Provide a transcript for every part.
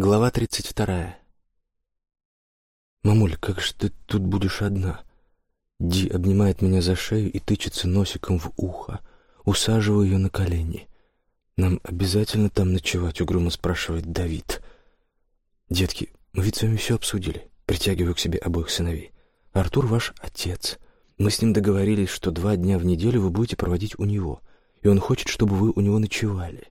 Глава тридцать вторая. «Мамуль, как же ты тут будешь одна?» Ди обнимает меня за шею и тычется носиком в ухо. Усаживаю ее на колени. «Нам обязательно там ночевать?» — угрюмо спрашивает Давид. «Детки, мы ведь с вами все обсудили». Притягиваю к себе обоих сыновей. «Артур ваш отец. Мы с ним договорились, что два дня в неделю вы будете проводить у него, и он хочет, чтобы вы у него ночевали».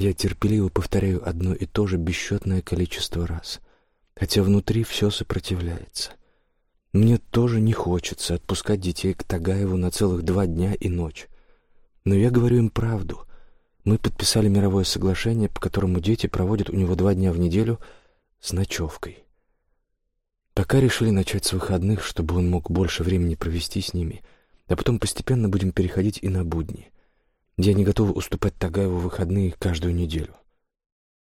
Я терпеливо повторяю одно и то же бесчетное количество раз, хотя внутри все сопротивляется. Мне тоже не хочется отпускать детей к Тагаеву на целых два дня и ночь. Но я говорю им правду. Мы подписали мировое соглашение, по которому дети проводят у него два дня в неделю с ночевкой. Пока решили начать с выходных, чтобы он мог больше времени провести с ними, а потом постепенно будем переходить и на будни — я не готова уступать Тагаеву выходные каждую неделю.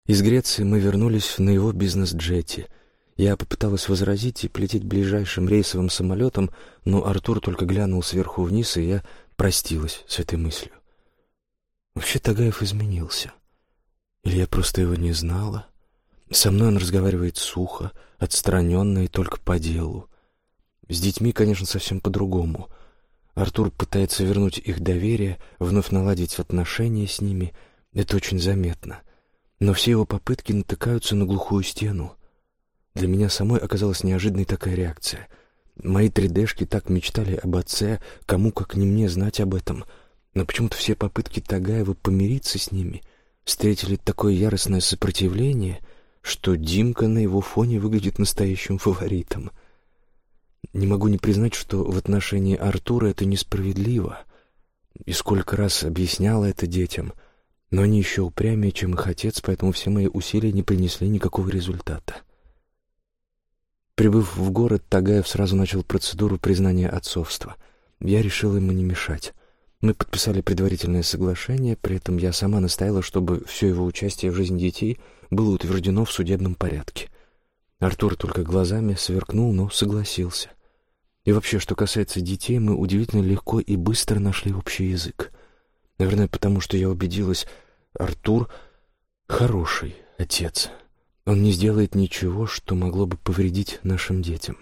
Из Греции мы вернулись на его бизнес-джете. Я попыталась возразить и полететь ближайшим рейсовым самолетом, но Артур только глянул сверху вниз, и я простилась с этой мыслью. Вообще Тагаев изменился. Или я просто его не знала? Со мной он разговаривает сухо, отстраненно и только по делу. С детьми, конечно, совсем по-другому — Артур пытается вернуть их доверие, вновь наладить отношения с ними. Это очень заметно. Но все его попытки натыкаются на глухую стену. Для меня самой оказалась неожиданной такая реакция. Мои 3D-шки так мечтали об отце, кому как не мне знать об этом. Но почему-то все попытки Тагаева помириться с ними встретили такое яростное сопротивление, что Димка на его фоне выглядит настоящим фаворитом — не могу не признать, что в отношении Артура это несправедливо. И сколько раз объясняла это детям. Но они еще упрямее, чем их отец, поэтому все мои усилия не принесли никакого результата. Прибыв в город, Тагаев сразу начал процедуру признания отцовства. Я решил ему не мешать. Мы подписали предварительное соглашение, при этом я сама настояла, чтобы все его участие в жизни детей было утверждено в судебном порядке. Артур только глазами сверкнул, но согласился. И вообще, что касается детей, мы удивительно легко и быстро нашли общий язык. Наверное, потому что я убедилась, Артур хороший отец. Он не сделает ничего, что могло бы повредить нашим детям.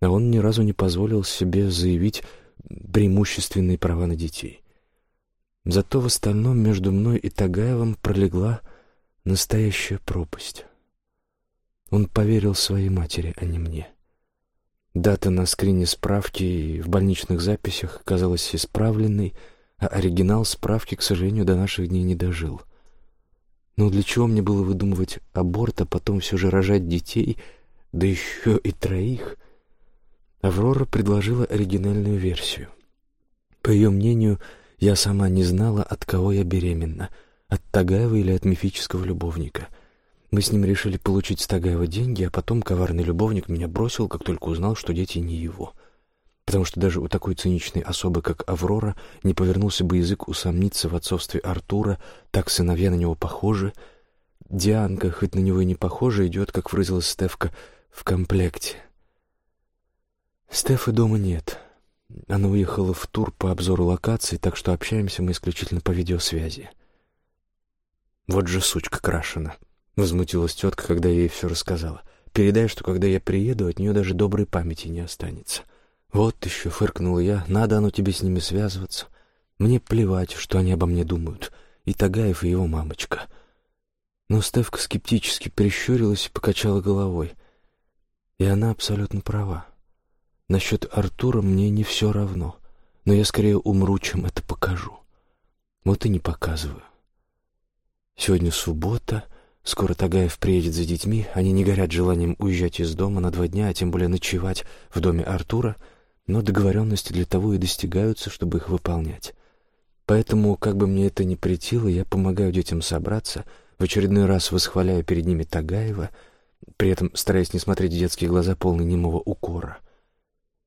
А он ни разу не позволил себе заявить преимущественные права на детей. Зато в остальном между мной и Тагаевым пролегла настоящая пропасть. Он поверил своей матери, а не мне. Дата на скрине справки и в больничных записях казалась исправленной, а оригинал справки, к сожалению, до наших дней не дожил. Но для чего мне было выдумывать аборт, а потом все же рожать детей, да еще и троих? Аврора предложила оригинальную версию. По ее мнению, я сама не знала, от кого я беременна, от Тагаева или от мифического любовника — мы с ним решили получить с деньги, а потом коварный любовник меня бросил, как только узнал, что дети не его. Потому что даже у такой циничной особы, как Аврора, не повернулся бы язык усомниться в отцовстве Артура, так сыновья на него похожи. Дианка, хоть на него и не похожа, идет, как выразилась Стефка, в комплекте. Стефы дома нет. Она уехала в тур по обзору локаций, так что общаемся мы исключительно по видеосвязи. Вот же сучка крашена. Возмутилась тетка, когда я ей все рассказала. Передай, что когда я приеду, от нее даже доброй памяти не останется. Вот еще, фыркнула я, надо оно тебе с ними связываться. Мне плевать, что они обо мне думают. И Тагаев, и его мамочка. Но Стевка скептически прищурилась и покачала головой. И она абсолютно права. Насчет Артура мне не все равно. Но я скорее умру, чем это покажу. Вот и не показываю. Сегодня суббота, Скоро Тагаев приедет за детьми, они не горят желанием уезжать из дома на два дня, а тем более ночевать в доме Артура, но договоренности для того и достигаются, чтобы их выполнять. Поэтому, как бы мне это ни претило, я помогаю детям собраться, в очередной раз восхваляю перед ними Тагаева, при этом стараясь не смотреть в детские глаза полные немого укора.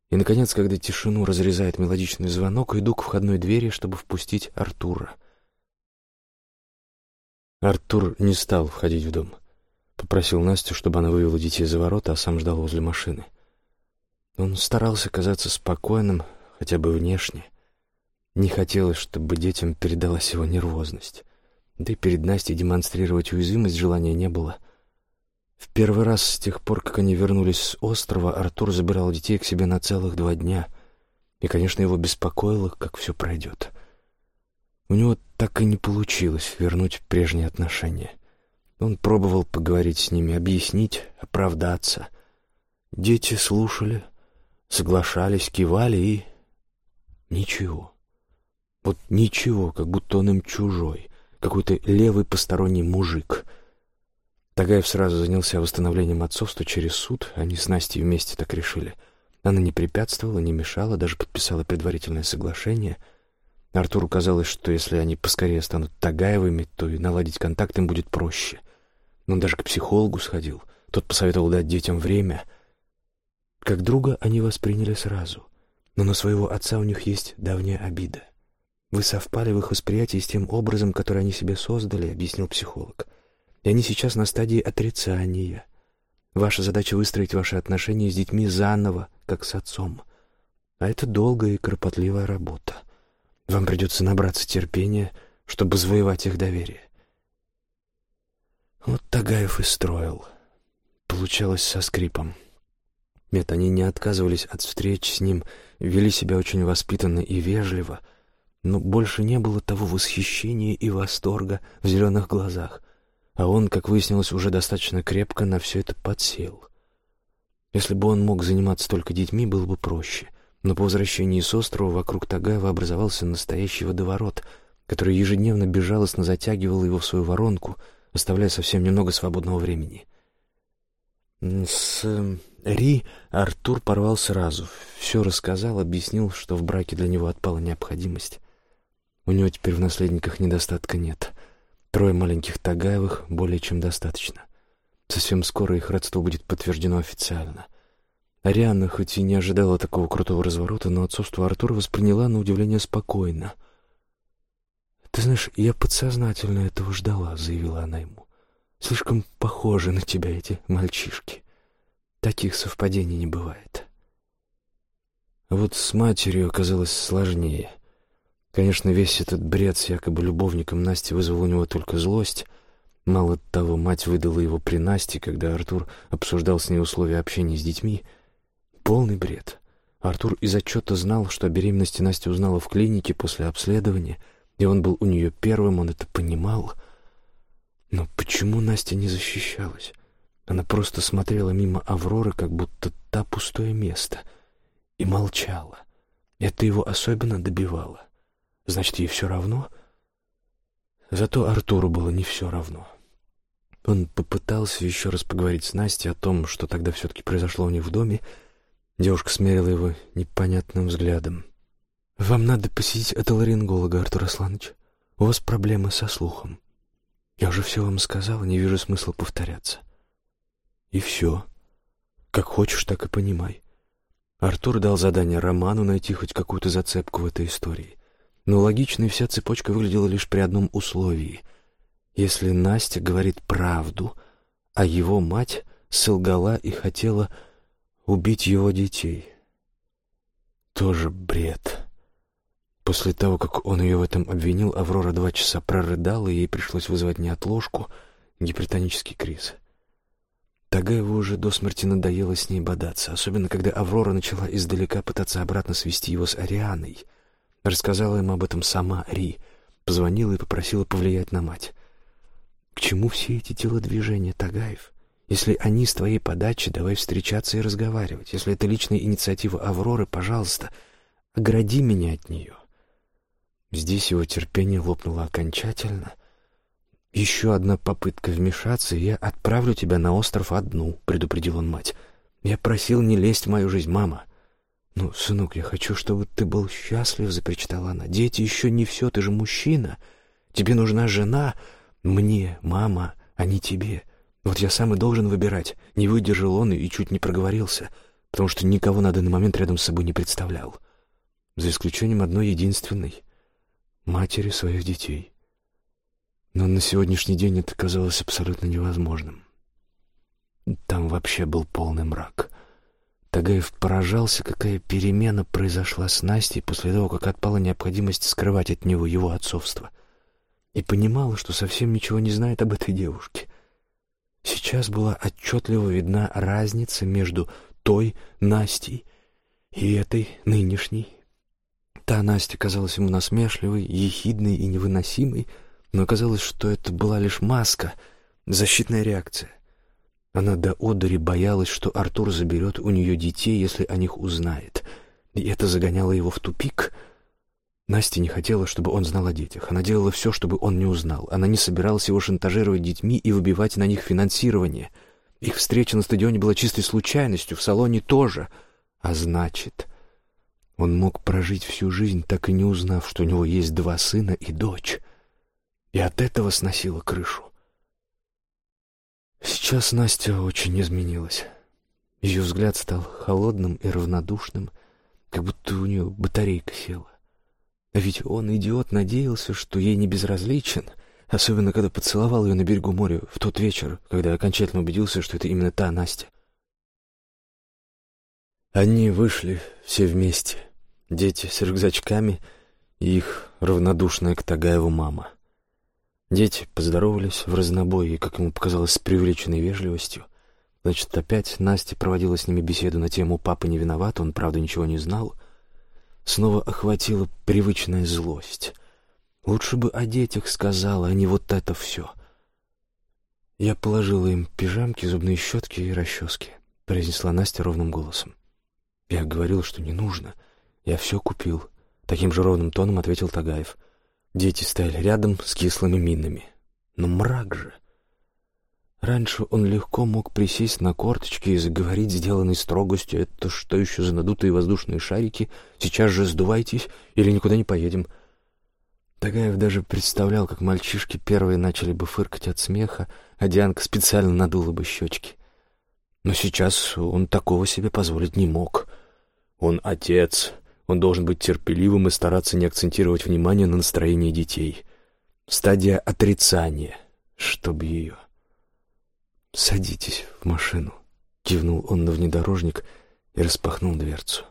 И, наконец, когда тишину разрезает мелодичный звонок, иду к входной двери, чтобы впустить Артура — Артур не стал входить в дом. Попросил Настю, чтобы она вывела детей за ворота, а сам ждал возле машины. Он старался казаться спокойным, хотя бы внешне. Не хотелось, чтобы детям передалась его нервозность. Да и перед Настей демонстрировать уязвимость желания не было. В первый раз с тех пор, как они вернулись с острова, Артур забирал детей к себе на целых два дня. И, конечно, его беспокоило, как все пройдет. У него так и не получилось вернуть прежние отношения. Он пробовал поговорить с ними, объяснить, оправдаться. Дети слушали, соглашались, кивали и... Ничего. Вот ничего, как будто он им чужой, какой-то левый посторонний мужик. Тагаев сразу занялся восстановлением отцовства через суд, они с Настей вместе так решили. Она не препятствовала, не мешала, даже подписала предварительное соглашение. Артуру казалось, что если они поскорее станут Тагаевыми, то и наладить контакт им будет проще. Он даже к психологу сходил. Тот посоветовал дать детям время. Как друга они восприняли сразу. Но на своего отца у них есть давняя обида. Вы совпали в их восприятии с тем образом, который они себе создали, объяснил психолог. И они сейчас на стадии отрицания. Ваша задача выстроить ваши отношения с детьми заново, как с отцом. А это долгая и кропотливая работа. Вам придется набраться терпения, чтобы завоевать их доверие. Вот Тагаев и строил. Получалось со скрипом. Нет, они не отказывались от встреч с ним, вели себя очень воспитанно и вежливо, но больше не было того восхищения и восторга в зеленых глазах, а он, как выяснилось, уже достаточно крепко на все это подсел. Если бы он мог заниматься только детьми, было бы проще, но по возвращении с острова вокруг Тагаева образовался настоящий водоворот, который ежедневно безжалостно затягивал его в свою воронку — оставляя совсем немного свободного времени. С эм, Ри Артур порвал сразу. Все рассказал, объяснил, что в браке для него отпала необходимость. У него теперь в наследниках недостатка нет. Трое маленьких Тагаевых более чем достаточно. Совсем скоро их родство будет подтверждено официально. Арианна хоть и не ожидала такого крутого разворота, но отцовство Артура восприняла на удивление спокойно — «Ты знаешь, я подсознательно этого ждала», — заявила она ему. «Слишком похожи на тебя эти мальчишки. Таких совпадений не бывает». Вот с матерью оказалось сложнее. Конечно, весь этот бред с якобы любовником Насти вызвал у него только злость. Мало того, мать выдала его при Насте, когда Артур обсуждал с ней условия общения с детьми. Полный бред. Артур из отчета знал, что о беременности Настя узнала в клинике после обследования — и он был у нее первым, он это понимал. Но почему Настя не защищалась? Она просто смотрела мимо Авроры, как будто та пустое место, и молчала. Это его особенно добивало. Значит, ей все равно? Зато Артуру было не все равно. Он попытался еще раз поговорить с Настей о том, что тогда все-таки произошло у них в доме. Девушка смерила его непонятным взглядом. «Вам надо посетить отоларинголога, Артур Асланович. У вас проблемы со слухом. Я уже все вам сказал, не вижу смысла повторяться». И все. Как хочешь, так и понимай. Артур дал задание Роману найти хоть какую-то зацепку в этой истории. Но логичной вся цепочка выглядела лишь при одном условии. Если Настя говорит правду, а его мать солгала и хотела убить его детей. Тоже бред. После того, как он ее в этом обвинил, Аврора два часа прорыдала, и ей пришлось вызвать неотложку, гипертонический криз. Тагаеву уже до смерти надоело с ней бодаться, особенно когда Аврора начала издалека пытаться обратно свести его с Арианой. Рассказала ему об этом сама Ри, позвонила и попросила повлиять на мать. «К чему все эти телодвижения, Тагаев? Если они с твоей подачи, давай встречаться и разговаривать. Если это личная инициатива Авроры, пожалуйста, огради меня от нее». Здесь его терпение лопнуло окончательно. «Еще одна попытка вмешаться, и я отправлю тебя на остров одну», — предупредил он мать. «Я просил не лезть в мою жизнь, мама». «Ну, сынок, я хочу, чтобы ты был счастлив», — запричитала она. «Дети еще не все, ты же мужчина. Тебе нужна жена. Мне, мама, а не тебе. Вот я сам и должен выбирать». Не выдержал он и чуть не проговорился, потому что никого на данный момент рядом с собой не представлял. За исключением одной единственной матери своих детей. Но на сегодняшний день это казалось абсолютно невозможным. Там вообще был полный мрак. Тагаев поражался, какая перемена произошла с Настей после того, как отпала необходимость скрывать от него его отцовство. и понимала, что совсем ничего не знает об этой девушке. Сейчас была отчетливо видна разница между той Настей и этой нынешней. Та Настя казалась ему насмешливой, ехидной и невыносимой, но оказалось, что это была лишь маска, защитная реакция. Она до одури боялась, что Артур заберет у нее детей, если о них узнает, и это загоняло его в тупик — Настя не хотела, чтобы он знал о детях. Она делала все, чтобы он не узнал. Она не собиралась его шантажировать детьми и выбивать на них финансирование. Их встреча на стадионе была чистой случайностью, в салоне тоже. А значит, он мог прожить всю жизнь, так и не узнав, что у него есть два сына и дочь. И от этого сносила крышу. Сейчас Настя очень изменилась. Ее взгляд стал холодным и равнодушным, как будто у нее батарейка села. А ведь он, идиот, надеялся, что ей не безразличен, особенно когда поцеловал ее на берегу моря в тот вечер, когда окончательно убедился, что это именно та Настя. Они вышли все вместе, дети с рюкзачками и их равнодушная к Тагаеву мама. Дети поздоровались в разнобой и, как ему показалось, с преувеличенной вежливостью. Значит, опять Настя проводила с ними беседу на тему «Папа не виноват», он, правда, ничего не знал — снова охватила привычная злость. Лучше бы о детях сказала, а не вот это все. Я положила им пижамки, зубные щетки и расчески, произнесла Настя ровным голосом. Я говорил, что не нужно. Я все купил. Таким же ровным тоном ответил Тагаев. Дети стояли рядом с кислыми минами. Но мрак же... Раньше он легко мог присесть на корточки и заговорить сделанной строгостью. «Это что еще за надутые воздушные шарики? Сейчас же сдувайтесь, или никуда не поедем». Тагаев даже представлял, как мальчишки первые начали бы фыркать от смеха, а Дианка специально надула бы щечки. Но сейчас он такого себе позволить не мог. Он отец, он должен быть терпеливым и стараться не акцентировать внимание на настроении детей. Стадия отрицания, чтоб ее... «Садитесь в машину», — кивнул он на внедорожник и распахнул дверцу.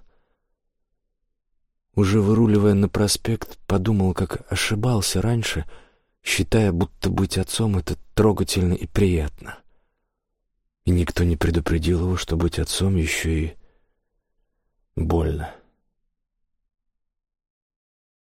Уже выруливая на проспект, подумал, как ошибался раньше, считая, будто быть отцом — это трогательно и приятно. И никто не предупредил его, что быть отцом еще и больно.